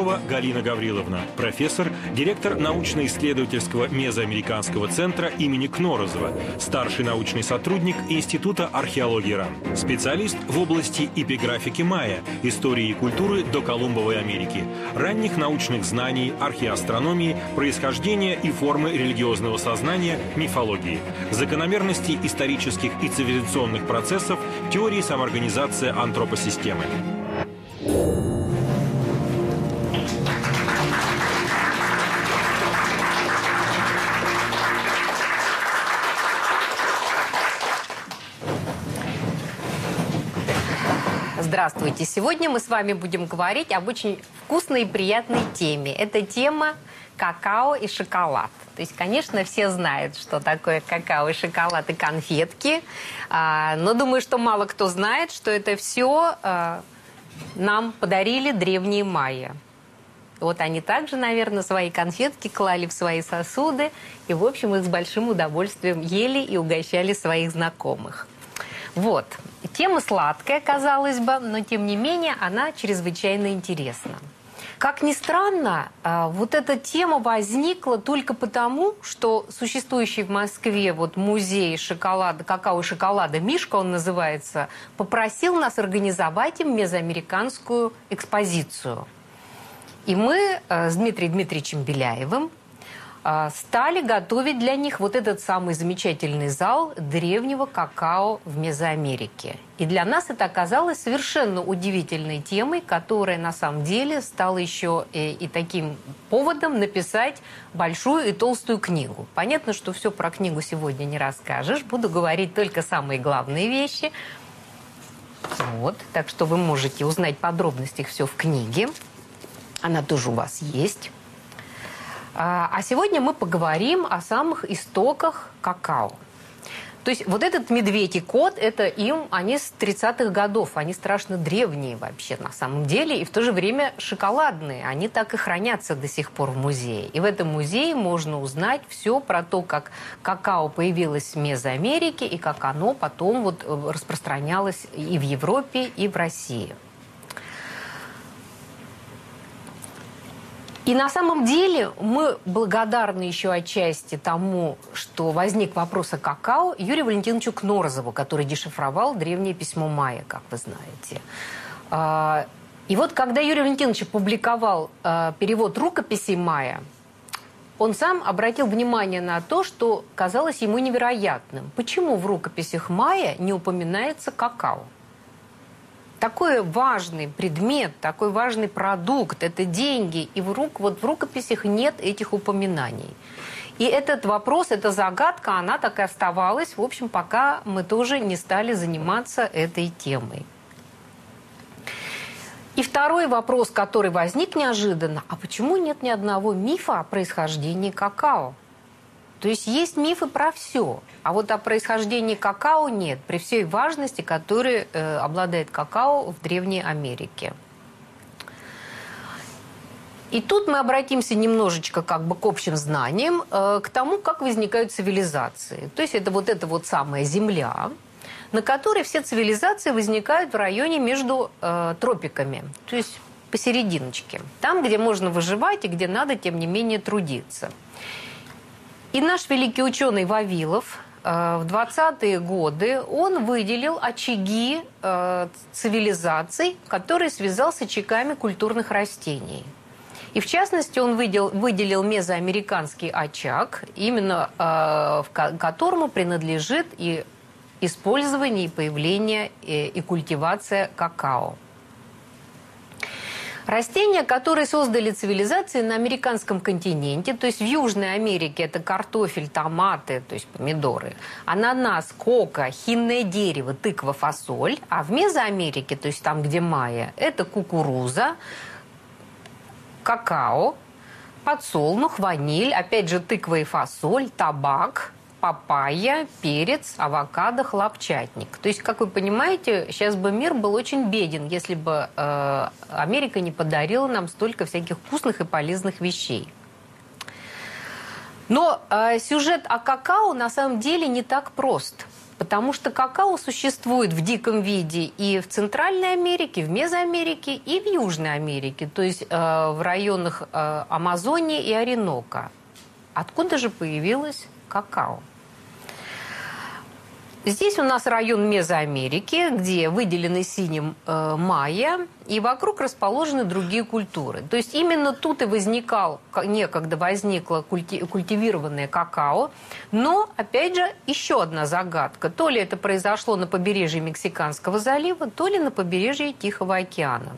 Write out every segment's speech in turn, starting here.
Ершова Галина Гавриловна, профессор, директор научно-исследовательского мезоамериканского центра имени Кнорозова, старший научный сотрудник Института археологии РАН, специалист в области эпиграфики майя, истории и культуры до Колумбовой Америки, ранних научных знаний, археоастрономии, происхождения и формы религиозного сознания, мифологии, закономерности исторических и цивилизационных процессов, теории самоорганизации антропосистемы. Здравствуйте! Сегодня мы с вами будем говорить об очень вкусной и приятной теме. Это тема какао и шоколад. То есть, конечно, все знают, что такое какао и шоколад и конфетки, а, но думаю, что мало кто знает, что это все а, нам подарили древние майя. Вот они также, наверное, свои конфетки клали в свои сосуды и, в общем, их с большим удовольствием ели и угощали своих знакомых. Вот. Тема сладкая, казалось бы, но тем не менее она чрезвычайно интересна. Как ни странно, а, вот эта тема возникла только потому, что существующий в Москве вот музей шоколада, какао шоколада, Мишка он называется, попросил нас организовать им мезоамериканскую экспозицию. И мы а, с Дмитрием Дмитриевичем Беляевым стали готовить для них вот этот самый замечательный зал древнего какао в Мезоамерике. И для нас это оказалось совершенно удивительной темой, которая на самом деле стала еще и, и таким поводом написать большую и толстую книгу. Понятно, что все про книгу сегодня не расскажешь. Буду говорить только самые главные вещи. Вот, так что вы можете узнать подробности все в книге. Она тоже у вас есть. А, а сегодня мы поговорим о самых истоках какао. То есть вот этот медведь и кот, это им, они с 30-х годов, они страшно древние вообще на самом деле, и в то же время шоколадные, они так и хранятся до сих пор в музее. И в этом музее можно узнать все про то, как какао появилось в Мезоамерике, и как оно потом вот э, распространялось и в Европе, и в России. И на самом деле мы благодарны еще отчасти тому, что возник вопрос о какао Юрию Валентиновичу Кнорозову, который дешифровал древнее письмо Майя, как вы знаете. А, и вот когда Юрий Валентинович опубликовал а, перевод рукописей Майя, он сам обратил внимание на то, что казалось ему невероятным. Почему в рукописях Майя не упоминается какао? Такой важный предмет, такой важный продукт, это деньги, и в, рук, вот в рукописях нет этих упоминаний. И этот вопрос, эта загадка, она так и оставалась, в общем, пока мы тоже не стали заниматься этой темой. И второй вопрос, который возник неожиданно, а почему нет ни одного мифа о происхождении какао? То есть есть мифы про все, а вот о происхождении какао нет, при всей важности, которой э, обладает какао в Древней Америке. И тут мы обратимся немножечко как бы к общим знаниям, э, к тому, как возникают цивилизации. То есть это вот эта вот самая Земля, на которой все цивилизации возникают в районе между э, тропиками, то есть посерединочке. Там, где можно выживать и где надо, тем не менее, трудиться. И наш великий ученый Вавилов э, в 20-е годы он выделил очаги э, цивилизаций, которые связал с очагами культурных растений. И в частности он выделил, выделил мезоамериканский очаг, именно э, которому принадлежит и использование, и появление, и, и культивация какао. Растения, которые создали цивилизации на американском континенте, то есть в Южной Америке это картофель, томаты, то есть помидоры, ананас, кока, хинное дерево, тыква, фасоль, а в Мезоамерике, то есть там, где майя, это кукуруза, какао, подсолнух, ваниль, опять же тыква и фасоль, табак, папайя, перец, авокадо, хлопчатник. То есть, как вы понимаете, сейчас бы мир был очень беден, если бы э, Америка не подарила нам столько всяких вкусных и полезных вещей. Но э, сюжет о какао на самом деле не так прост. Потому что какао существует в диком виде и в Центральной Америке, в Мезоамерике и в Южной Америке, то есть э, в районах э, Амазонии и Оренока. Откуда же появилось какао? Здесь у нас район Мезоамерики, где выделены синим э, майя, и вокруг расположены другие культуры. То есть именно тут и возникал, некогда возникло культи, культивированное какао. Но, опять же, еще одна загадка. То ли это произошло на побережье Мексиканского залива, то ли на побережье Тихого океана.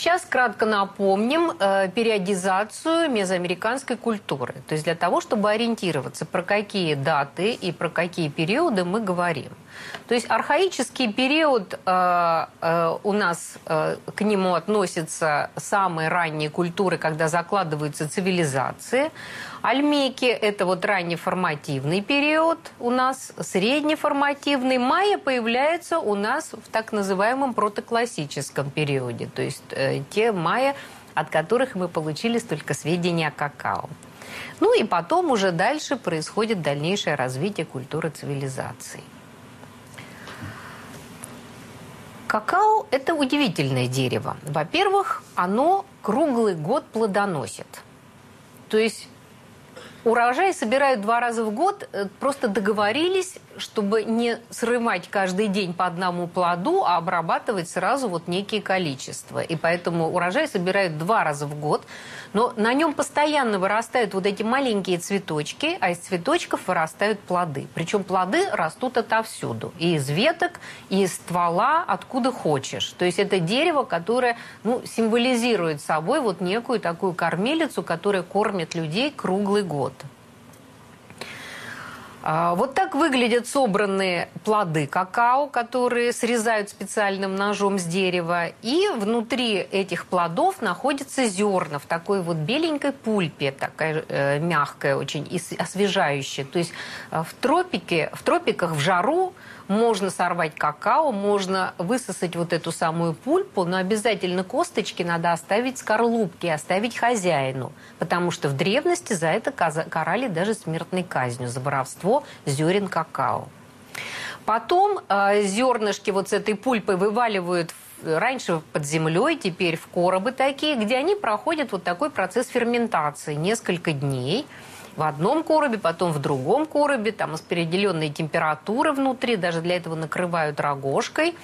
Сейчас кратко напомним э, периодизацию мезоамериканской культуры. То есть для того, чтобы ориентироваться, про какие даты и про какие периоды мы говорим. То есть архаический период э, э, у нас э, к нему относятся самые ранние культуры, когда закладываются цивилизации. Альмейки – это вот раннеформативный период у нас, среднеформативный. Майя появляется у нас в так называемом протоклассическом периоде, то есть э, те майя, от которых мы получили столько сведений о какао. Ну и потом уже дальше происходит дальнейшее развитие культуры цивилизации. Какао – это удивительное дерево. Во-первых, оно круглый год плодоносит. То есть Урожай собирают два раза в год. Э, просто договорились, чтобы не срывать каждый день по одному плоду, а обрабатывать сразу вот некие количества. И поэтому урожай собирают два раза в год. Но на нем постоянно вырастают вот эти маленькие цветочки, а из цветочков вырастают плоды. Причем плоды растут отовсюду. И из веток, и из ствола, откуда хочешь. То есть это дерево, которое ну, символизирует собой вот некую такую кормилицу, которая кормит людей круглый год. А, вот так выглядят собранные плоды какао, которые срезают специальным ножом с дерева. И внутри этих плодов находятся зерна в такой вот беленькой пульпе, такая э, мягкая, очень освежающая. То есть э, в, тропике, в тропиках в жару можно сорвать какао, можно высосать вот эту самую пульпу, но обязательно косточки надо оставить скорлупки, оставить хозяину. Потому что в древности за это карали даже смертной казнью, за воровство зерен какао. Потом э, зернышки вот с этой пульпой вываливают раньше под землей, теперь в коробы такие, где они проходят вот такой процесс ферментации несколько дней – в одном коробе, потом в другом коробе, там распределенные температуры внутри, даже для этого накрывают рогожкой.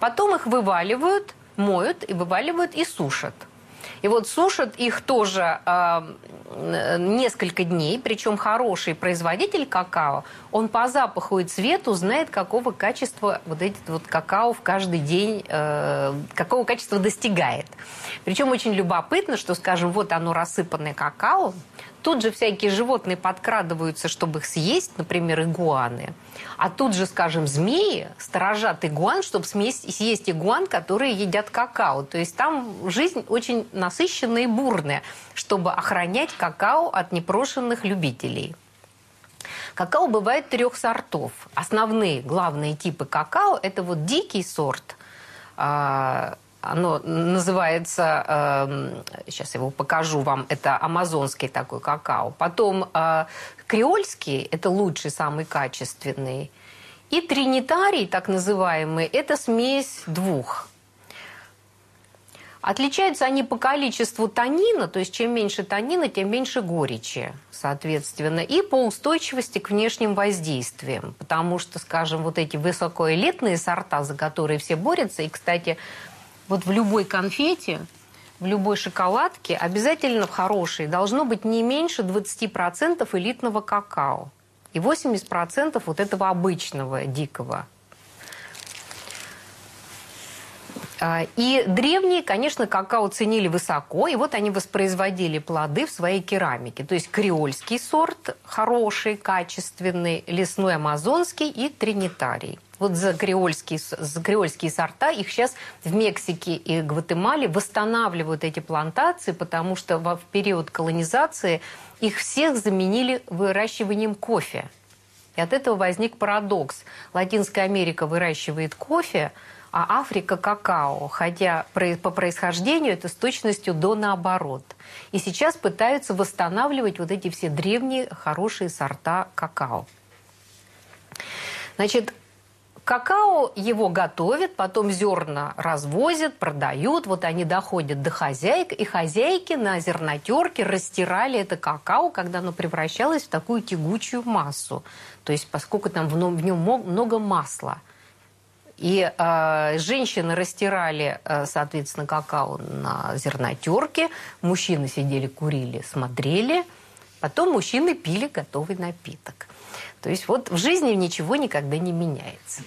Потом их вываливают, моют и вываливают и сушат. И вот сушат их тоже э, несколько дней, причем хороший производитель какао, он по запаху и цвету знает, какого качества вот эти вот какао в каждый день, э, какого качества достигает. Причем очень любопытно, что, скажем, вот оно рассыпанное какао, Тут же всякие животные подкрадываются, чтобы их съесть, например, игуаны. А тут же, скажем, змеи сторожат игуан, чтобы съесть, съесть игуан, которые едят какао. То есть там жизнь очень насыщенная и бурная, чтобы охранять какао от непрошенных любителей. Какао бывает трех сортов. Основные, главные типы какао – это вот дикий сорт а, – оно называется, э, сейчас я его покажу вам, это амазонский такой какао. Потом э, креольский, это лучший, самый качественный. И тринитарий, так называемый, это смесь двух. Отличаются они по количеству танина, то есть чем меньше танина, тем меньше горечи, соответственно, и по устойчивости к внешним воздействиям. Потому что, скажем, вот эти высокоэлитные сорта, за которые все борются, и, кстати, вот в любой конфете, в любой шоколадке обязательно в хорошей должно быть не меньше 20% элитного какао и 80% вот этого обычного дикого. А, и древние, конечно, какао ценили высоко, и вот они воспроизводили плоды в своей керамике. То есть креольский сорт хороший, качественный, лесной амазонский и тринитарий. Вот за креольские, за креольские сорта, их сейчас в Мексике и Гватемале восстанавливают эти плантации, потому что в период колонизации их всех заменили выращиванием кофе. И от этого возник парадокс. Латинская Америка выращивает кофе, а Африка – какао, хотя по происхождению это с точностью до наоборот. И сейчас пытаются восстанавливать вот эти все древние хорошие сорта какао. Значит, Какао его готовят, потом зерна развозят, продают. Вот они доходят до хозяек, и хозяйки на зернотерке растирали это какао, когда оно превращалось в такую тягучую массу. То есть поскольку там в нем, в нем много масла. И э, женщины растирали, э, соответственно, какао на зернотерке, мужчины сидели, курили, смотрели, потом мужчины пили готовый напиток. То есть вот в жизни ничего никогда не меняется.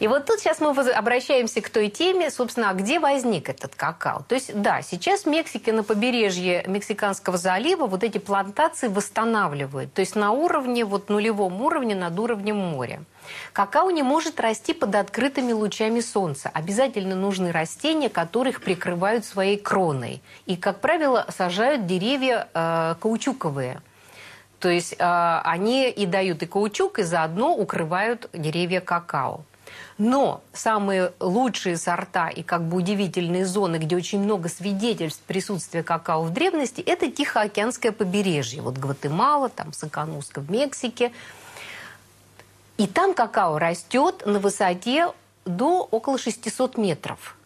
И вот тут сейчас мы обращаемся к той теме, собственно, а где возник этот какао. То есть, да, сейчас в Мексике на побережье Мексиканского залива вот эти плантации восстанавливают. То есть на уровне, вот нулевом уровне над уровнем моря. Какао не может расти под открытыми лучами солнца. Обязательно нужны растения, которых прикрывают своей кроной. И, как правило, сажают деревья э, каучуковые – то есть э, они и дают и каучук, и заодно укрывают деревья какао. Но самые лучшие сорта и как бы удивительные зоны, где очень много свидетельств присутствия какао в древности, это Тихоокеанское побережье. Вот Гватемала, там Сакануска в Мексике. И там какао растет на высоте до около 600 метров.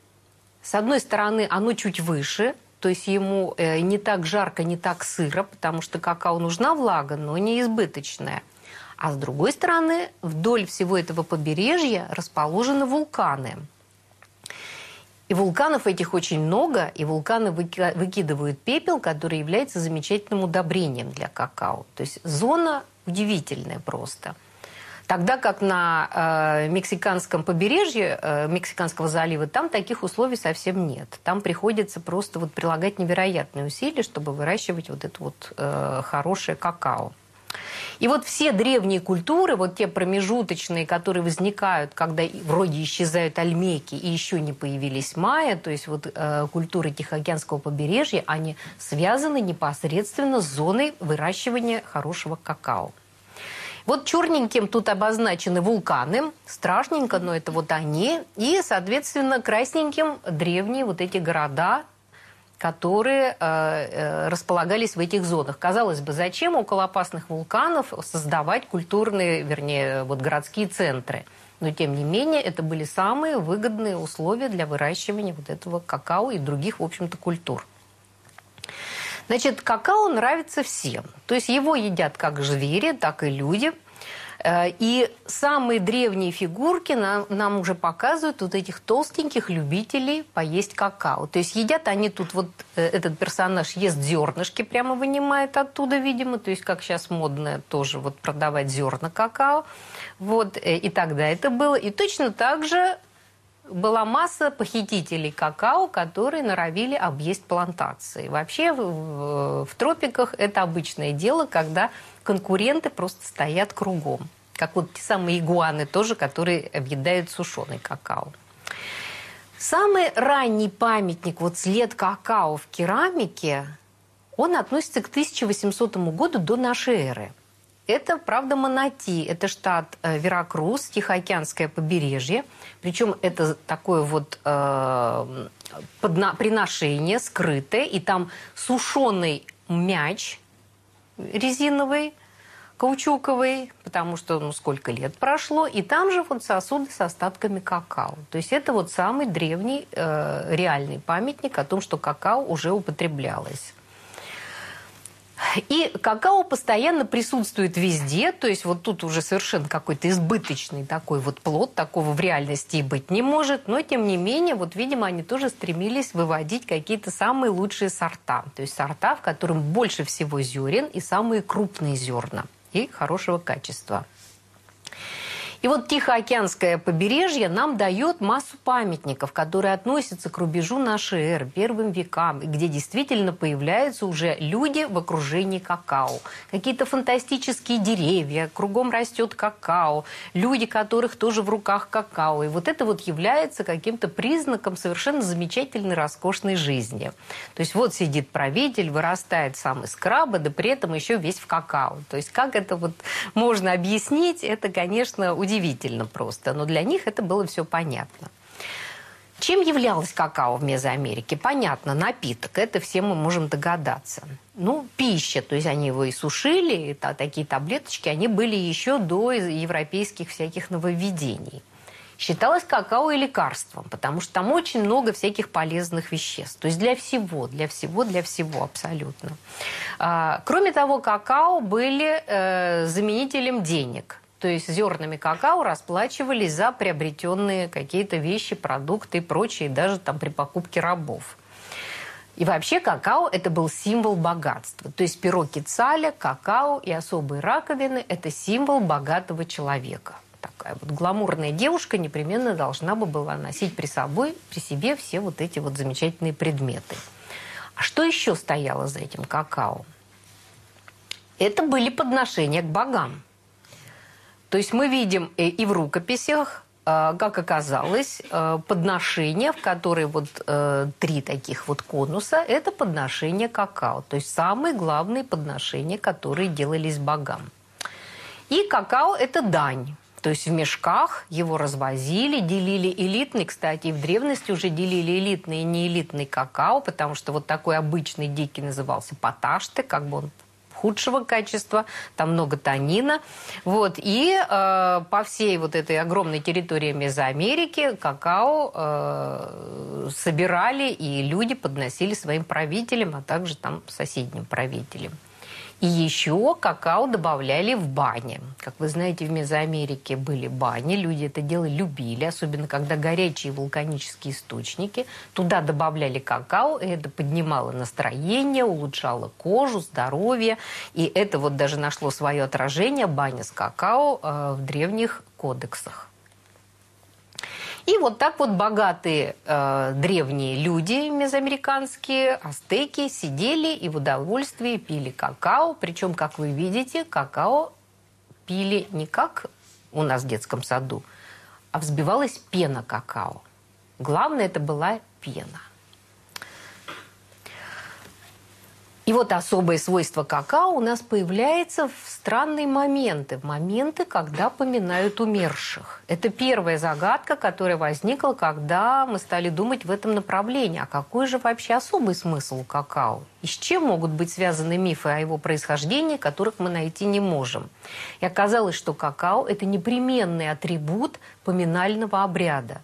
С одной стороны, оно чуть выше, то есть ему э, не так жарко, не так сыро, потому что какао нужна влага, но не избыточная. А с другой стороны, вдоль всего этого побережья расположены вулканы. И вулканов этих очень много, и вулканы выкидывают пепел, который является замечательным удобрением для какао. То есть зона удивительная просто – Тогда как на э, мексиканском побережье э, Мексиканского залива там таких условий совсем нет. Там приходится просто вот прилагать невероятные усилия, чтобы выращивать вот это вот э, хорошее какао. И вот все древние культуры, вот те промежуточные, которые возникают, когда вроде исчезают альмеки и еще не появились майя, то есть вот э, культуры Тихоокеанского побережья, они связаны непосредственно с зоной выращивания хорошего какао. Вот черненьким тут обозначены вулканы, страшненько, но это вот они. И, соответственно, красненьким древние вот эти города, которые э, э, располагались в этих зонах. Казалось бы, зачем около опасных вулканов создавать культурные, вернее, вот городские центры? Но, тем не менее, это были самые выгодные условия для выращивания вот этого какао и других, в общем-то, культур. Значит, какао нравится всем. То есть его едят как звери, так и люди. Э, и самые древние фигурки нам, нам уже показывают вот этих толстеньких любителей поесть какао. То есть едят они тут, вот э, этот персонаж ест зернышки, прямо вынимает оттуда, видимо. То есть как сейчас модно тоже вот продавать зерна какао. Вот, э, и тогда это было. И точно так же была масса похитителей какао, которые норовили объесть плантации. Вообще в, в тропиках это обычное дело, когда конкуренты просто стоят кругом. Как вот те самые игуаны тоже, которые объедают сушеный какао. Самый ранний памятник, вот след какао в керамике, он относится к 1800 году до нашей эры – это, правда, Манати. Это штат э, Веракрус, Тихоокеанское побережье. Причем это такое вот э, подна- приношение скрытое. И там сушеный мяч резиновый, каучуковый, потому что ну сколько лет прошло, и там же вот сосуды с остатками какао. То есть это вот самый древний э, реальный памятник о том, что какао уже употреблялось. И какао постоянно присутствует везде, то есть вот тут уже совершенно какой-то избыточный такой вот плод, такого в реальности и быть не может, но тем не менее, вот, видимо, они тоже стремились выводить какие-то самые лучшие сорта, то есть сорта, в котором больше всего зерен и самые крупные зерна и хорошего качества. И вот Тихоокеанское побережье нам дает массу памятников, которые относятся к рубежу нашей эры, первым векам, где действительно появляются уже люди в окружении какао. Какие-то фантастические деревья, кругом растет какао, люди, которых тоже в руках какао. И вот это вот является каким-то признаком совершенно замечательной, роскошной жизни. То есть вот сидит правитель, вырастает сам из краба, да при этом еще весь в какао. То есть как это вот можно объяснить, это, конечно, удивительно удивительно просто. Но для них это было все понятно. Чем являлось какао в Мезоамерике? Понятно, напиток. Это все мы можем догадаться. Ну, пища, то есть они его и сушили, и такие таблеточки, они были еще до европейских всяких нововведений. Считалось какао и лекарством, потому что там очень много всяких полезных веществ. То есть для всего, для всего, для всего абсолютно. А, кроме того, какао были э, заменителем денег. То есть зернами какао расплачивались за приобретенные какие-то вещи, продукты и прочее, даже там при покупке рабов. И вообще какао – это был символ богатства. То есть перо кицаля, какао и особые раковины – это символ богатого человека. Такая вот гламурная девушка непременно должна бы была носить при собой, при себе все вот эти вот замечательные предметы. А что еще стояло за этим какао? Это были подношения к богам. То есть мы видим э, и в рукописях, э, как оказалось, э, подношения, в которые вот три таких вот конуса, это подношения какао. То есть самые главные подношения, которые делались богам. И какао – это дань. То есть в мешках его развозили, делили элитный, кстати, и в древности уже делили элитный и неэлитный какао, потому что вот такой обычный дикий назывался поташты, как бы он худшего качества, там много танина. Вот. И э, по всей вот этой огромной территории Мезоамерики какао э, собирали, и люди подносили своим правителям, а также там соседним правителям. И еще какао добавляли в бане. Как вы знаете, в Мезоамерике были бани, люди это дело любили, особенно когда горячие вулканические источники. Туда добавляли какао, и это поднимало настроение, улучшало кожу, здоровье. И это вот даже нашло свое отражение, баня с какао, э, в древних кодексах. И вот так вот богатые э, древние люди мезоамериканские, астеки, сидели и в удовольствии пили какао. Причем, как вы видите, какао пили не как у нас в детском саду, а взбивалась пена какао. Главное, это была пена. И вот особое свойство какао у нас появляется в странные моменты, в моменты, когда поминают умерших. Это первая загадка, которая возникла, когда мы стали думать в этом направлении. А какой же вообще особый смысл какао? И с чем могут быть связаны мифы о его происхождении, которых мы найти не можем? И оказалось, что какао – это непременный атрибут поминального обряда.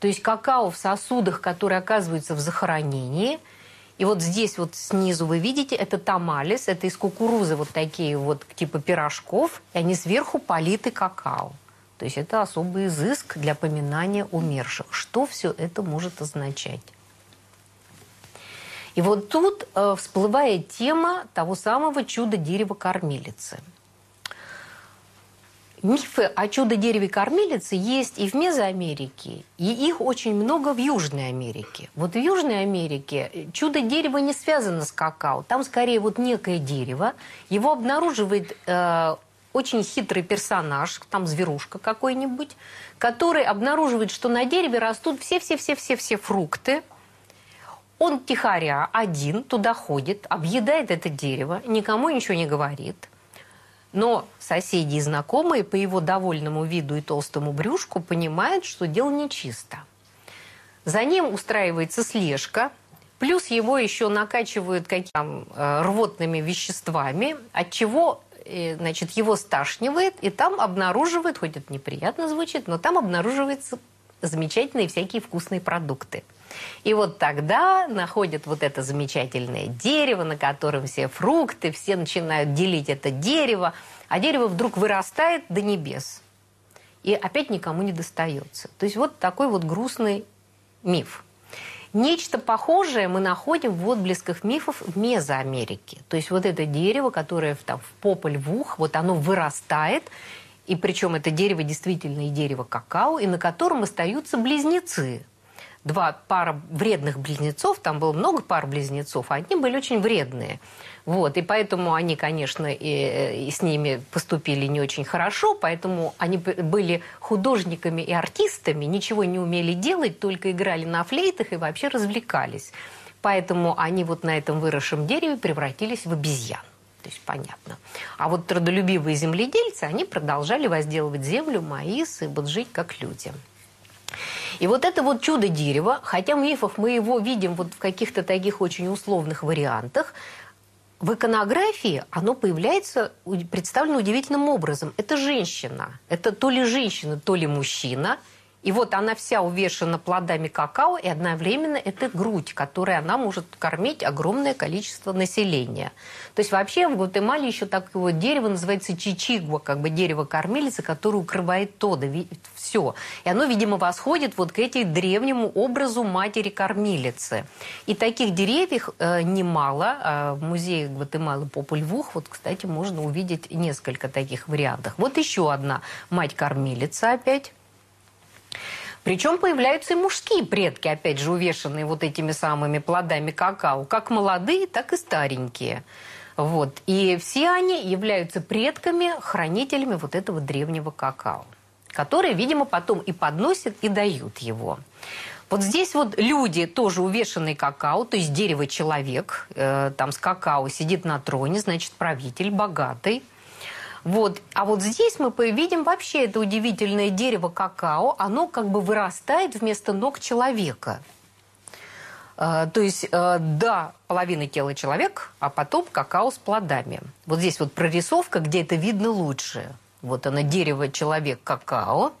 То есть какао в сосудах, которые оказываются в захоронении – и вот здесь вот снизу вы видите, это тамалис, это из кукурузы вот такие вот типа пирожков, и они сверху политы какао. То есть это особый изыск для поминания умерших. Что все это может означать? И вот тут э, всплывает тема того самого чуда дерева кормилицы – Мифы о чудо-дереве кормилицы есть и в Мезоамерике, и их очень много в Южной Америке. Вот в Южной Америке чудо-дерево не связано с какао. Там скорее вот некое дерево. Его обнаруживает э, очень хитрый персонаж, там зверушка какой-нибудь, который обнаруживает, что на дереве растут все-все-все-все-все фрукты. Он тихоря, один, туда ходит, объедает это дерево, никому ничего не говорит – но соседи и знакомые по его довольному виду и толстому брюшку понимают, что дело нечисто. За ним устраивается слежка, плюс его еще накачивают какими-то э, рвотными веществами, от чего э, значит, его сташнивает, и там обнаруживают, хоть это неприятно звучит, но там обнаруживаются замечательные всякие вкусные продукты. И вот тогда находят вот это замечательное дерево, на котором все фрукты, все начинают делить это дерево, а дерево вдруг вырастает до небес. И опять никому не достается. То есть вот такой вот грустный миф. Нечто похожее мы находим в отблесках мифов в Мезоамерике. То есть вот это дерево, которое там, в пополь в ух, вот оно вырастает, и причем это дерево действительно и дерево какао, и на котором остаются близнецы два пара вредных близнецов, там было много пар близнецов, а одни были очень вредные. Вот, и поэтому они, конечно, и, и с ними поступили не очень хорошо, поэтому они были художниками и артистами, ничего не умели делать, только играли на флейтах и вообще развлекались. Поэтому они вот на этом выросшем дереве превратились в обезьян. То есть понятно. А вот трудолюбивые земледельцы, они продолжали возделывать землю, маис и вот жить как люди. И вот это вот чудо дерева, хотя в мифах мы его видим вот в каких-то таких очень условных вариантах, в иконографии оно появляется, представлено удивительным образом. Это женщина. Это то ли женщина, то ли мужчина – и вот она вся увешана плодами какао, и одновременно это грудь, которой она может кормить огромное количество населения. То есть вообще в Гватемале еще такое вот дерево называется чичигва, как бы дерево-кормилица, которое укрывает тода, все. И оно, видимо, восходит вот к этому древнему образу матери-кормилицы. И таких деревьев э, немало. Э, в музее Гватемалы Попульвух, вот, кстати, можно увидеть несколько таких вариантов. Вот еще одна мать-кормилица опять причем появляются и мужские предки, опять же, увешанные вот этими самыми плодами какао, как молодые, так и старенькие. Вот. И все они являются предками, хранителями вот этого древнего какао, которые, видимо, потом и подносят, и дают его. Вот здесь вот люди, тоже увешанные какао, то есть дерево-человек, э, там с какао сидит на троне, значит, правитель богатый. Вот. А вот здесь мы видим вообще это удивительное дерево какао. Оно как бы вырастает вместо ног человека. А, то есть, э, да, половина тела человек, а потом какао с плодами. Вот здесь вот прорисовка, где это видно лучше. Вот она, дерево, человек, какао.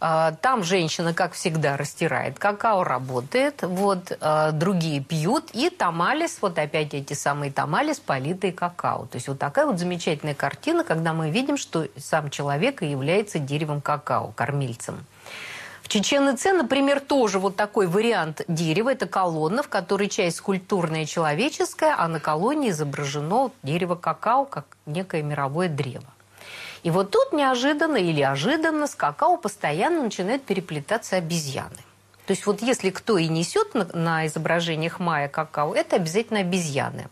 А, там женщина, как всегда, растирает какао, работает, вот, а, другие пьют, и тамалис, вот опять эти самые тамалис, политые какао. То есть вот такая вот замечательная картина, когда мы видим, что сам человек и является деревом какао, кормильцем. В Чечен Ице, например, тоже вот такой вариант дерева. Это колонна, в которой часть скульптурная человеческая, а на колонне изображено дерево какао, как некое мировое древо. И вот тут неожиданно или ожиданно с какао постоянно начинают переплетаться обезьяны. То есть вот если кто и несет на, на изображениях майя какао, это обязательно обезьяны.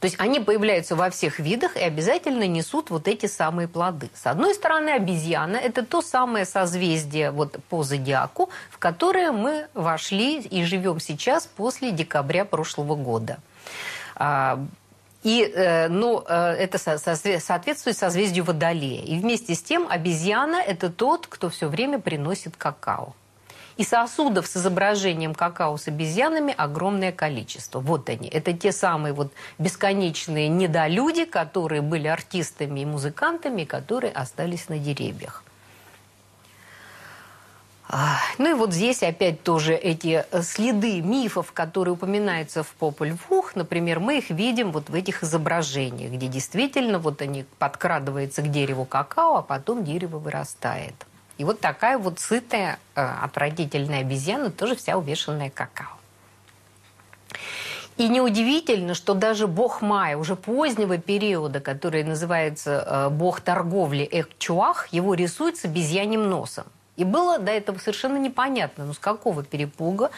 То есть они появляются во всех видах и обязательно несут вот эти самые плоды. С одной стороны, обезьяна – это то самое созвездие вот по зодиаку, в которое мы вошли и живем сейчас после декабря прошлого года. И, э, ну, э, это соответствует созвездию Водолея. И вместе с тем обезьяна – это тот, кто все время приносит какао. И сосудов с изображением какао с обезьянами огромное количество. Вот они. Это те самые вот бесконечные недолюди, которые были артистами и музыкантами, которые остались на деревьях. Ну и вот здесь опять тоже эти э, следы мифов, которые упоминаются в Популь Вух, например, мы их видим вот в этих изображениях, где действительно вот они подкрадываются к дереву какао, а потом дерево вырастает. И вот такая вот сытая, э, отвратительная обезьяна, тоже вся увешанная какао. И неудивительно, что даже бог Майя уже позднего периода, который называется э, бог торговли Эхчуах, его рисует с обезьяним носом. И было до этого совершенно непонятно, ну с какого перепуга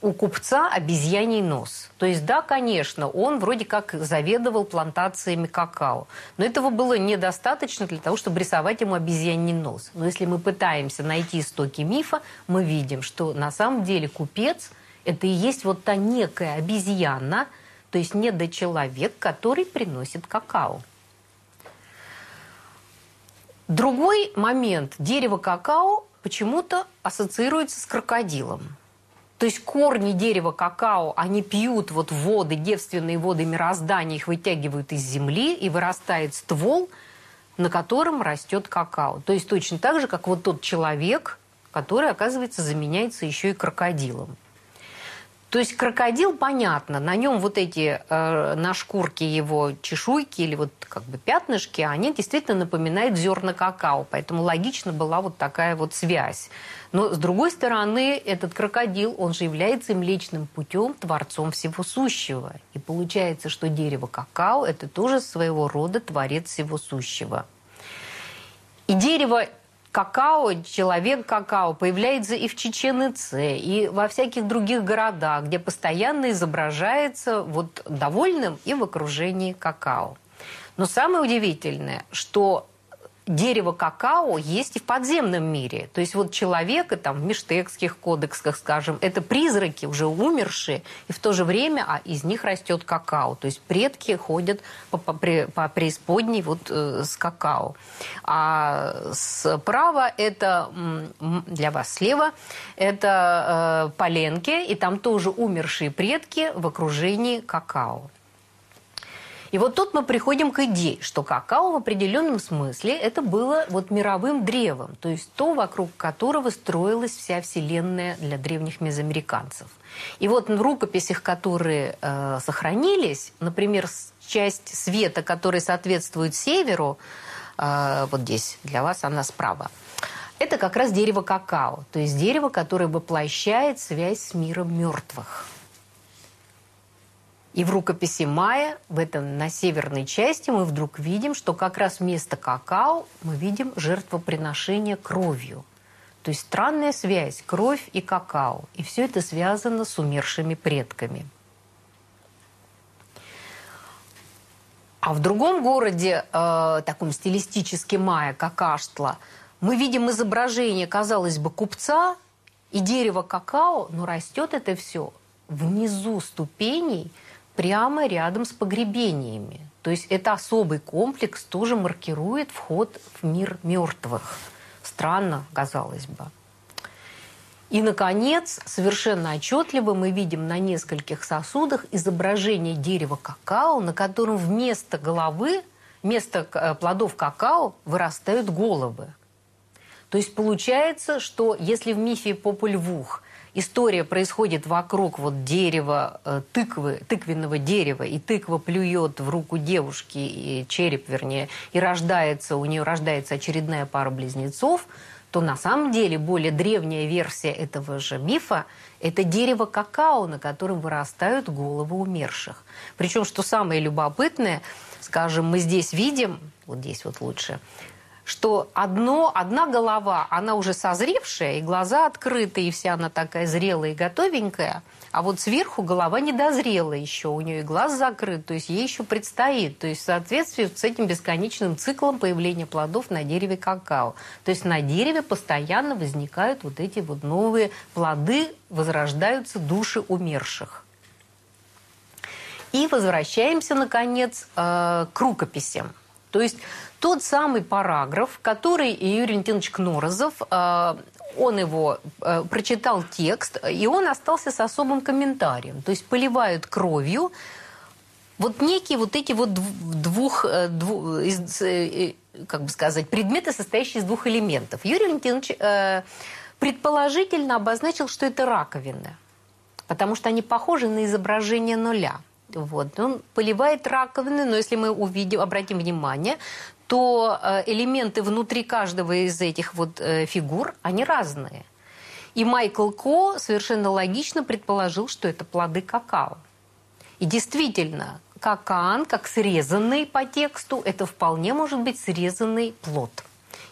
у купца обезьяний нос. То есть, да, конечно, он вроде как заведовал плантациями какао. Но этого было недостаточно для того, чтобы рисовать ему обезьяний нос. Но если мы пытаемся найти истоки мифа, мы видим, что на самом деле купец – это и есть вот та некая обезьяна, то есть недочеловек, который приносит какао. Другой момент. Дерево какао почему-то ассоциируется с крокодилом. То есть корни дерева какао, они пьют вот воды, девственные воды мироздания, их вытягивают из земли, и вырастает ствол, на котором растет какао. То есть точно так же, как вот тот человек, который, оказывается, заменяется еще и крокодилом. То есть крокодил, понятно, на нем вот эти э, на шкурке его чешуйки или вот как бы пятнышки, они действительно напоминают зерна какао, поэтому логично была вот такая вот связь. Но с другой стороны, этот крокодил, он же является млечным путем творцом всего сущего. И получается, что дерево какао – это тоже своего рода творец всего сущего. И дерево какао, человек какао появляется и в Чечен-Ице, и во всяких других городах, где постоянно изображается вот довольным и в окружении какао. Но самое удивительное, что дерево какао есть и в подземном мире. То есть вот человека там в миштекских кодексах, скажем, это призраки уже умершие, и в то же время а из них растет какао. То есть предки ходят по, по, по преисподней вот э, с какао. А справа это для вас слева это э, поленки, и там тоже умершие предки в окружении какао. И вот тут мы приходим к идее, что какао в определенном смысле это было вот мировым древом, то есть то, вокруг которого строилась вся вселенная для древних мезоамериканцев. И вот в рукописях, которые э, сохранились, например, часть света, которая соответствует северу, э, вот здесь для вас она справа, это как раз дерево какао, то есть дерево, которое воплощает связь с миром мертвых. И в рукописи Майя, в этом на северной части, мы вдруг видим, что как раз вместо какао мы видим жертвоприношение кровью. То есть странная связь кровь и какао. И все это связано с умершими предками. А в другом городе, э, таком стилистически Майя, как Аштла, мы видим изображение, казалось бы, купца и дерево какао, но растет это все внизу ступеней – прямо рядом с погребениями. То есть это особый комплекс тоже маркирует вход в мир мертвых. Странно, казалось бы. И, наконец, совершенно отчетливо мы видим на нескольких сосудах изображение дерева какао, на котором вместо головы, вместо э, плодов какао вырастают головы. То есть получается, что если в мифе Попульвух история происходит вокруг вот дерева, э, тыквы, тыквенного дерева, и тыква плюет в руку девушки, и череп, вернее, и рождается, у нее рождается очередная пара близнецов, то на самом деле более древняя версия этого же мифа – это дерево какао, на котором вырастают головы умерших. Причем, что самое любопытное, скажем, мы здесь видим, вот здесь вот лучше, что одно, одна голова, она уже созревшая, и глаза открыты, и вся она такая зрелая и готовенькая, а вот сверху голова недозрела еще, у нее и глаз закрыт, то есть ей еще предстоит. То есть в соответствии с этим бесконечным циклом появления плодов на дереве какао. То есть на дереве постоянно возникают вот эти вот новые плоды, возрождаются души умерших. И возвращаемся, наконец, э, к рукописям. То есть тот самый параграф, который Юрий Леонидович Кнорозов, э, он его э, прочитал текст, и он остался с особым комментарием. То есть поливают кровью вот некие вот эти вот двух, э, двух как бы сказать, предметы, состоящие из двух элементов. Юрий Леонидович предположительно обозначил, что это раковины, потому что они похожи на изображение нуля. Вот. Он поливает раковины, но если мы увидим, обратим внимание, то э, элементы внутри каждого из этих вот э, фигур, они разные. И Майкл Ко совершенно логично предположил, что это плоды какао. И действительно, какаан, как срезанный по тексту, это вполне может быть срезанный плод.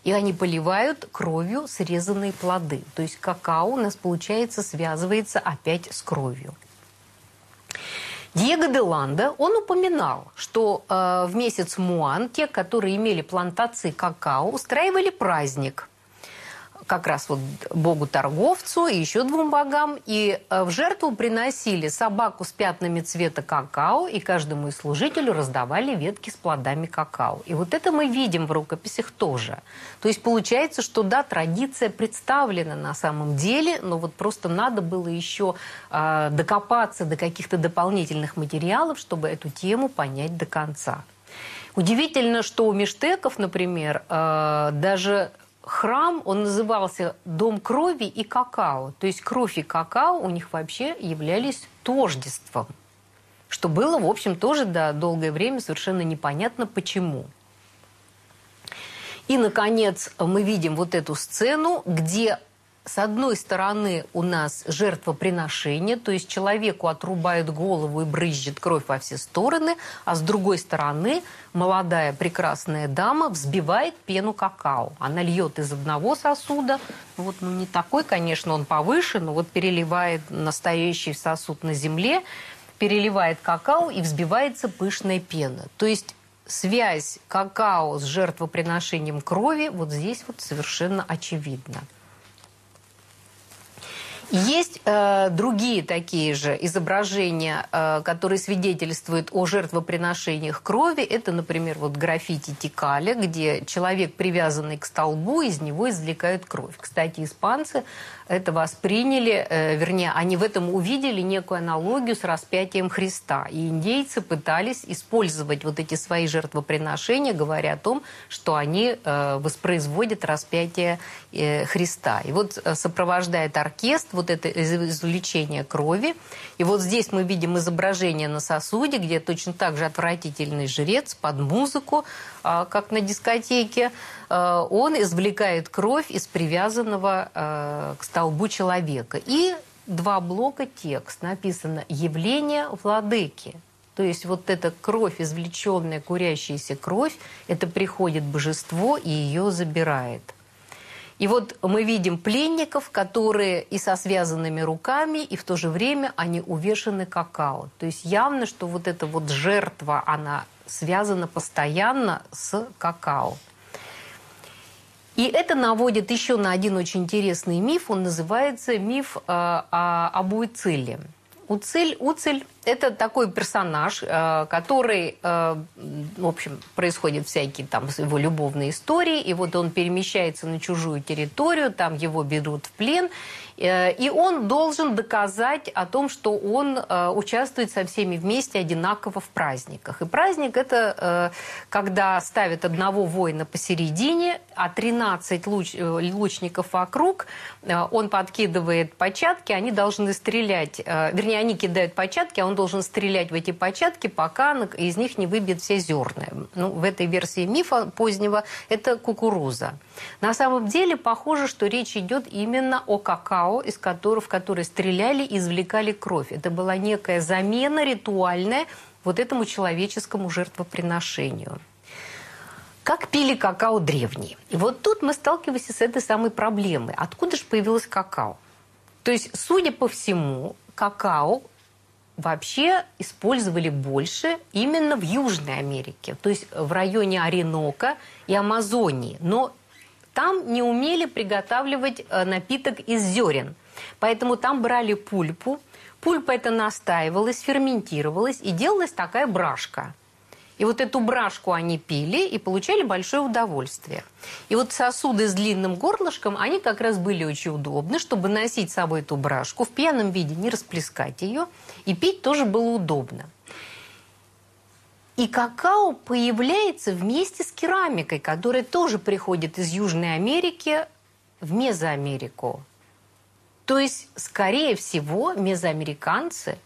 И они поливают кровью срезанные плоды. То есть какао у нас, получается, связывается опять с кровью. Диего де Ланда, он упоминал, что э, в месяц Муан те, которые имели плантации какао, устраивали праздник как раз вот богу-торговцу и еще двум богам. И э, в жертву приносили собаку с пятнами цвета какао, и каждому из служителю раздавали ветки с плодами какао. И вот это мы видим в рукописях тоже. То есть получается, что да, традиция представлена на самом деле, но вот просто надо было еще э, докопаться до каких-то дополнительных материалов, чтобы эту тему понять до конца. Удивительно, что у миштеков, например, э, даже храм, он назывался «Дом крови и какао». То есть кровь и какао у них вообще являлись тождеством. Что было, в общем, тоже да, долгое время совершенно непонятно почему. И, наконец, мы видим вот эту сцену, где с одной стороны у нас жертвоприношение, то есть человеку отрубают голову и брызжет кровь во все стороны, а с другой стороны молодая прекрасная дама взбивает пену какао. Она льет из одного сосуда, вот ну, не такой, конечно, он повыше, но вот переливает настоящий сосуд на земле, переливает какао и взбивается пышная пена. То есть связь какао с жертвоприношением крови вот здесь вот совершенно очевидна. Есть э, другие такие же изображения, э, которые свидетельствуют о жертвоприношениях крови. Это, например, вот граффити Тикали, где человек, привязанный к столбу, из него извлекают кровь. Кстати, испанцы это восприняли, э, вернее, они в этом увидели некую аналогию с распятием Христа. И индейцы пытались использовать вот эти свои жертвоприношения, говоря о том, что они э, воспроизводят распятие э, Христа. И вот сопровождает оркестр вот это извлечение крови. И вот здесь мы видим изображение на сосуде, где точно так же отвратительный жрец под музыку, как на дискотеке, Э, он извлекает кровь из привязанного э, к столбу человека. И два блока текст. Написано «Явление владыки». То есть вот эта кровь, извлеченная, курящаяся кровь, это приходит божество и ее забирает. И вот мы видим пленников, которые и со связанными руками, и в то же время они увешаны какао. То есть явно, что вот эта вот жертва, она связана постоянно с какао. И это наводит еще на один очень интересный миф. Он называется миф э, об Уицеле. Уцель, Уцель – это такой персонаж, э, который, э, в общем, происходит всякие там его любовные истории, и вот он перемещается на чужую территорию, там его берут в плен, Э, и он должен доказать о том, что он участвует со всеми вместе одинаково в праздниках. И праздник – это когда ставят одного воина посередине, а 13 луч, лучников вокруг, он подкидывает початки, они должны стрелять, вернее, они кидают початки, а он должен стрелять в эти початки, пока из них не выбьет все зерна. Ну, в этой версии мифа позднего это кукуруза. На самом деле похоже, что речь идет именно о какао, из которого, в который стреляли и извлекали кровь. Это была некая замена ритуальная вот этому человеческому жертвоприношению. Как пили какао древние? И вот тут мы сталкиваемся с этой самой проблемой. Откуда же появилось какао? То есть, судя по всему, какао вообще использовали больше именно в Южной Америке, то есть в районе Оренока и Амазонии. Но там не умели приготавливать э, напиток из зерен. Поэтому там брали пульпу. Пульпа это настаивалась, ферментировалась и делалась такая брашка. И вот эту брашку они пили и получали большое удовольствие. И вот сосуды с длинным горлышком, они как раз были очень удобны, чтобы носить с собой эту брашку, в пьяном виде не расплескать ее, и пить тоже было удобно. И какао появляется вместе с керамикой, которая тоже приходит из Южной Америки в Мезоамерику. То есть, скорее всего, мезоамериканцы,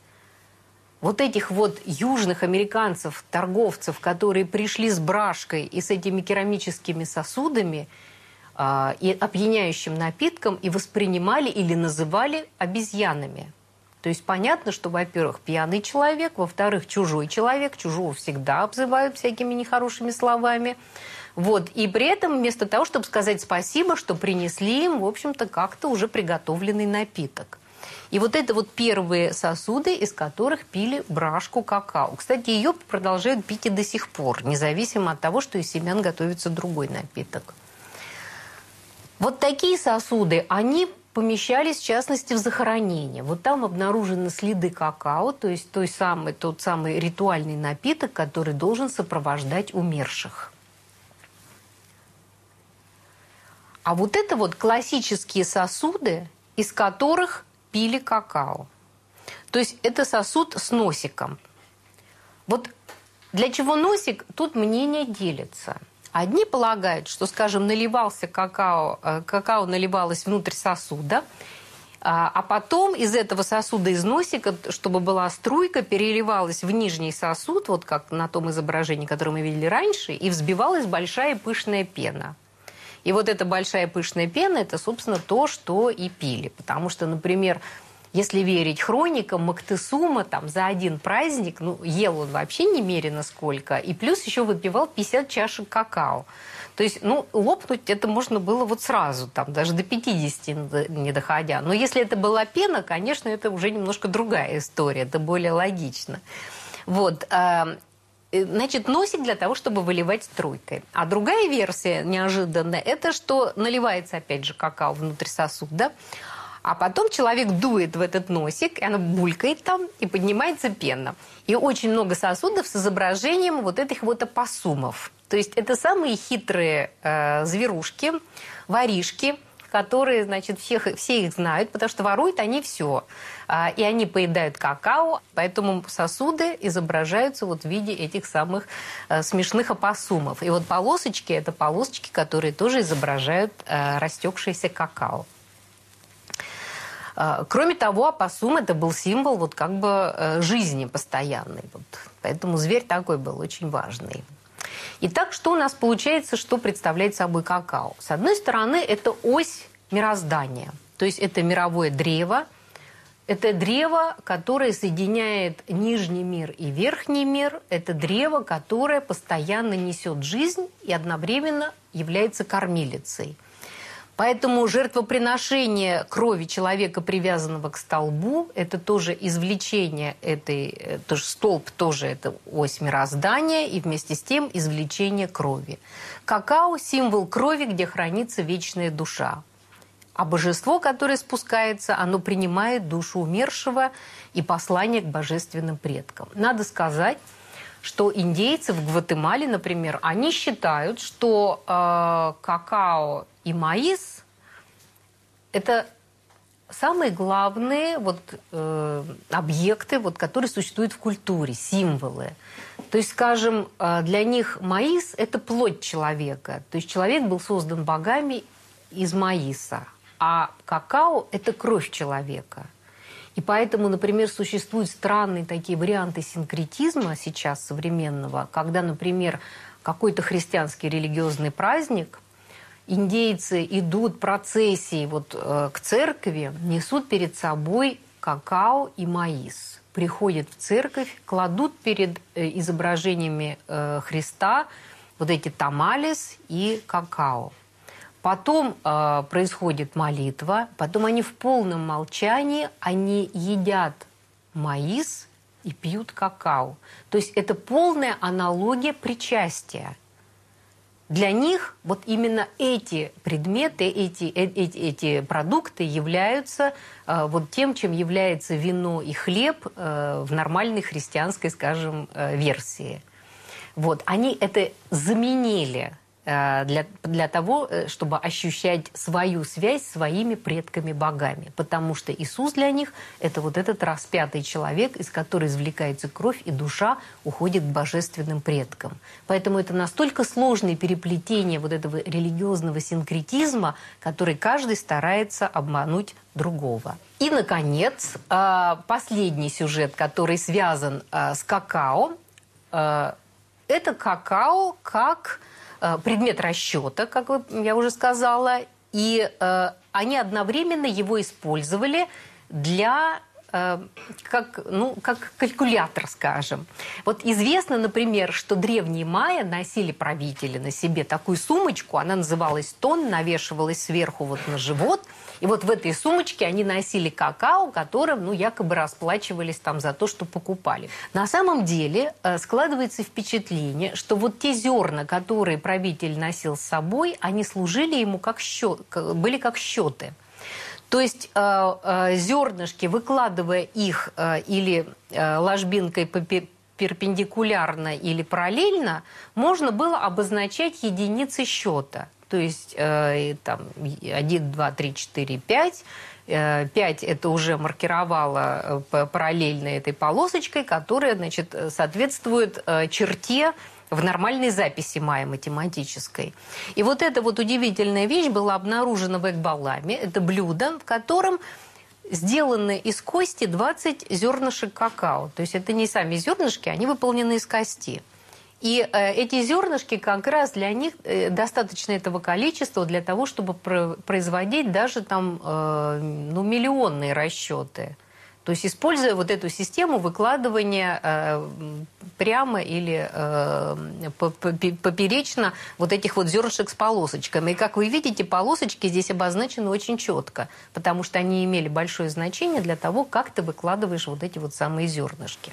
вот этих вот южных американцев, торговцев, которые пришли с брашкой и с этими керамическими сосудами э, и опьяняющим напитком и воспринимали или называли обезьянами – то есть понятно, что, во-первых, пьяный человек, во-вторых, чужой человек, чужого всегда обзывают всякими нехорошими словами. Вот. И при этом вместо того, чтобы сказать спасибо, что принесли им, в общем-то, как-то уже приготовленный напиток. И вот это вот первые сосуды, из которых пили брашку какао. Кстати, ее продолжают пить и до сих пор, независимо от того, что из семян готовится другой напиток. Вот такие сосуды, они помещались, в частности, в захоронение. Вот там обнаружены следы какао, то есть той самый, тот самый ритуальный напиток, который должен сопровождать умерших. А вот это вот классические сосуды, из которых пили какао. То есть это сосуд с носиком. Вот для чего носик, тут мнение делится – Одни полагают, что, скажем, наливался какао, э, какао наливалось внутрь сосуда, а, а потом из этого сосуда, из носика, чтобы была струйка, переливалась в нижний сосуд, вот как на том изображении, которое мы видели раньше, и взбивалась большая пышная пена. И вот эта большая пышная пена – это, собственно, то, что и пили. Потому что, например, если верить хроникам, Мактесума там за один праздник, ну, ел он вообще немерено сколько, и плюс еще выпивал 50 чашек какао. То есть, ну, лопнуть это можно было вот сразу, там, даже до 50 не доходя. Но если это была пена, конечно, это уже немножко другая история, это более логично. Вот. Э, значит, носик для того, чтобы выливать струйкой. А другая версия неожиданная, это что наливается, опять же, какао внутрь сосуда, а потом человек дует в этот носик, и она булькает там, и поднимается пена. И очень много сосудов с изображением вот этих вот опосумов. То есть это самые хитрые э, зверушки, воришки, которые, значит, всех, все их знают, потому что воруют они все. А, и они поедают какао, поэтому сосуды изображаются вот в виде этих самых а, смешных опосумов. И вот полосочки – это полосочки, которые тоже изображают а, растекшееся какао. Кроме того, опосум – это был символ вот как бы жизни постоянной. Вот. Поэтому зверь такой был очень важный. Итак, что у нас получается, что представляет собой какао? С одной стороны, это ось мироздания. То есть это мировое древо, это древо, которое соединяет нижний мир и верхний мир. Это древо, которое постоянно несет жизнь и одновременно является кормилицей. Поэтому жертвоприношение крови человека, привязанного к столбу, это тоже извлечение этой, э, тоже столб тоже это ось мироздания, и вместе с тем извлечение крови. Какао – символ крови, где хранится вечная душа. А божество, которое спускается, оно принимает душу умершего и послание к божественным предкам. Надо сказать, что индейцы в Гватемале, например, они считают, что э, какао и маис – это самые главные вот, э, объекты, вот, которые существуют в культуре, символы. То есть, скажем, э, для них маис – это плоть человека. То есть человек был создан богами из маиса. А какао – это кровь человека. И поэтому, например, существуют странные такие варианты синкретизма сейчас современного, когда, например, какой-то христианский религиозный праздник, индейцы идут процессии вот, э, к церкви, несут перед собой какао и маис. Приходят в церковь, кладут перед э, изображениями э, Христа вот эти тамалис и какао. Потом э, происходит молитва, потом они в полном молчании, они едят маис и пьют какао. То есть это полная аналогия причастия. Для них вот именно эти предметы, эти, э, эти, эти продукты являются э, вот тем, чем является вино и хлеб э, в нормальной христианской, скажем, э, версии. Вот, они это заменили для, для того, э, чтобы ощущать свою связь с своими предками-богами. Потому что Иисус для них – это вот этот распятый человек, из которого извлекается кровь, и душа уходит к божественным предкам. Поэтому это настолько сложное переплетение вот этого религиозного синкретизма, который каждый старается обмануть другого. И, наконец, э, последний сюжет, который связан с какао, это какао как Э, предмет расчета, как я уже сказала, и э, они одновременно его использовали для э, как, ну, как калькулятор, скажем. Вот известно, например, что древние майя носили правители на себе такую сумочку, она называлась тон, навешивалась сверху вот на живот – и вот в этой сумочке они носили какао, которым, ну, якобы расплачивались там за то, что покупали. На самом деле э, складывается впечатление, что вот те зерна, которые правитель носил с собой, они служили ему как счет, были как счеты. То есть э, э, зернышки, выкладывая их э, или э, ложбинкой перпендикулярно или параллельно, можно было обозначать единицы счета то есть э, там 1, 2, 3, 4, 5. 5 это уже маркировало э, параллельно этой полосочкой, которая значит, соответствует э, черте в нормальной записи майя математической. И вот эта вот удивительная вещь была обнаружена в Экбаламе. Это блюдо, в котором сделаны из кости 20 зернышек какао. То есть это не сами зернышки, они выполнены из кости. И э, эти зернышки как раз для них э, достаточно этого количества для того, чтобы производить даже там э, ну, миллионные расчеты. То есть используя вот эту систему выкладывания э, прямо или э, поперечно вот этих вот зернышек с полосочками. И как вы видите, полосочки здесь обозначены очень четко, потому что они имели большое значение для того, как ты выкладываешь вот эти вот самые зернышки.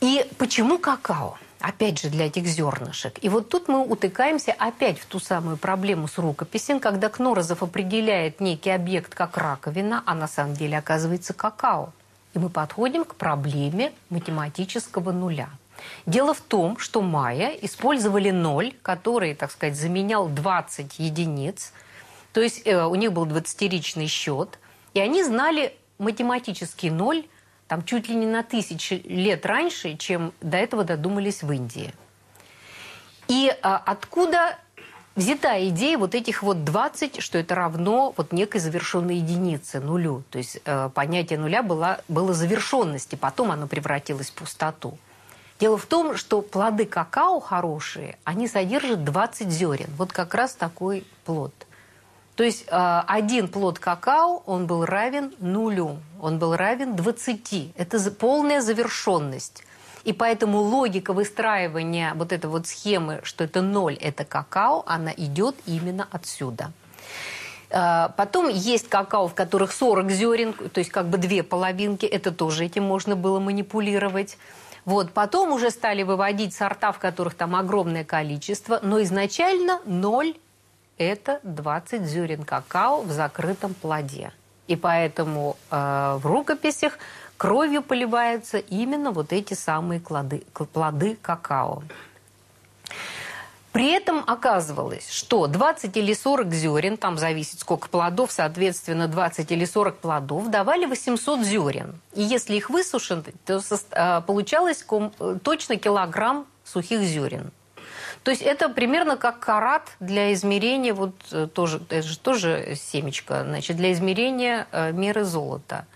И почему какао? Опять же, для этих зернышек. И вот тут мы утыкаемся опять в ту самую проблему с рукописью, когда Кнорозов определяет некий объект как раковина, а на самом деле оказывается какао. И мы подходим к проблеме математического нуля. Дело в том, что майя использовали ноль, который, так сказать, заменял 20 единиц. То есть э, у них был 20-ричный счет. И они знали математический ноль там чуть ли не на тысячи лет раньше, чем до этого додумались в Индии. И а, откуда взята идея вот этих вот 20, что это равно вот некой завершенной единице, нулю. То есть э, понятие нуля было, было завершенности, потом оно превратилось в пустоту. Дело в том, что плоды какао хорошие, они содержат 20 зерен. Вот как раз такой плод. То есть э, один плод какао, он был равен нулю, он был равен 20. Это полная завершенность. И поэтому логика выстраивания вот этой вот схемы, что это ноль, это какао, она идет именно отсюда. Э, потом есть какао, в которых 40 зерен, то есть как бы две половинки, это тоже этим можно было манипулировать. Вот. Потом уже стали выводить сорта, в которых там огромное количество, но изначально ноль – это 20 зерен какао в закрытом плоде. И поэтому э, в рукописях кровью поливаются именно вот эти самые плоды, плоды какао. При этом оказывалось, что 20 или 40 зерен, там зависит сколько плодов, соответственно, 20 или 40 плодов, давали 800 зерен. И если их высушить, то а, получалось точно килограмм сухих зерен. То есть это примерно как карат для измерения, вот э, тоже, это же тоже семечко, значит, для измерения э, меры золота.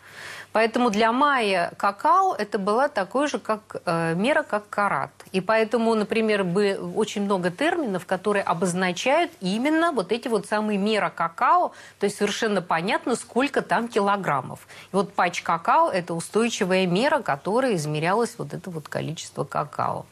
Поэтому для майя какао это была такой же как, э, мера, как карат. И поэтому, например, бы очень много терминов, которые обозначают именно вот эти вот самые мера какао, то есть совершенно понятно, сколько там килограммов. И вот пач какао – это устойчивая мера, которая измерялась вот это вот количество какао.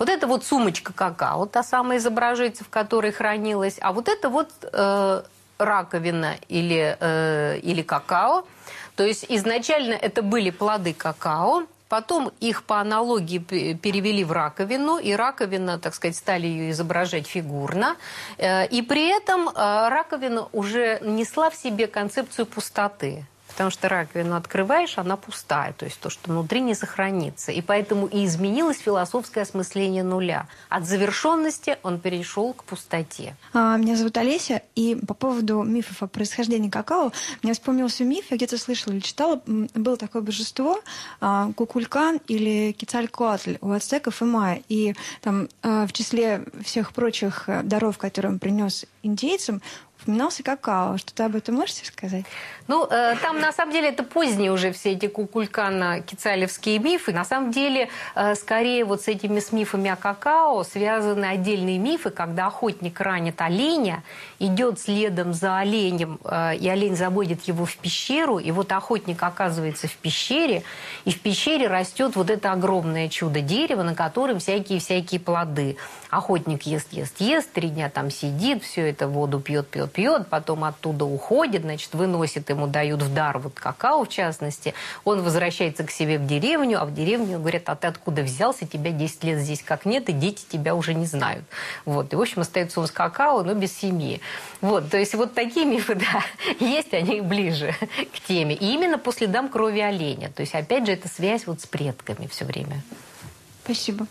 Вот это вот сумочка какао, та самая изображается, в которой хранилась, а вот это вот э, раковина или, э, или какао – то есть изначально это были плоды какао, Потом их по аналогии перевели в раковину, и раковина, так сказать, стали ее изображать фигурно. Э, и при этом э, раковина уже несла в себе концепцию пустоты. Потому что раковину открываешь, она пустая, то есть то, что внутри не сохранится. И поэтому и изменилось философское осмысление нуля. От завершенности он перешел к пустоте. А, меня зовут Олеся, и по поводу мифов о происхождении какао, мне вспомнился миф, я где-то слышала или читала, было такое божество, а, Кукулькан или Кицалькоатль у ацтеков и майя. И там а, в числе всех прочих даров, которые он принес индейцам, упоминался какао. Что-то об этом можете сказать? Ну, э, там на самом деле это поздние уже все эти кукулькано-кицалевские мифы. На самом деле, э, скорее вот с этими с мифами о какао связаны отдельные мифы, когда охотник ранит оленя, идет следом за оленем, э, и олень заводит его в пещеру, и вот охотник оказывается в пещере, и в пещере растет вот это огромное чудо дерева, на котором всякие-всякие плоды. Охотник ест, ест, ест, три дня там сидит, все это воду пьет, пьет, пьет, потом оттуда уходит, значит, выносит ему дают в дар, вот какао в частности, он возвращается к себе в деревню, а в деревню говорят, а ты откуда взялся, тебя 10 лет здесь как нет, и дети тебя уже не знают. Вот. И, в общем, остается он с какао, но без семьи. Вот. То есть вот такие мифы, да, есть, они ближе к теме. И именно по следам крови оленя. То есть, опять же, это связь вот с предками все время. Спасибо.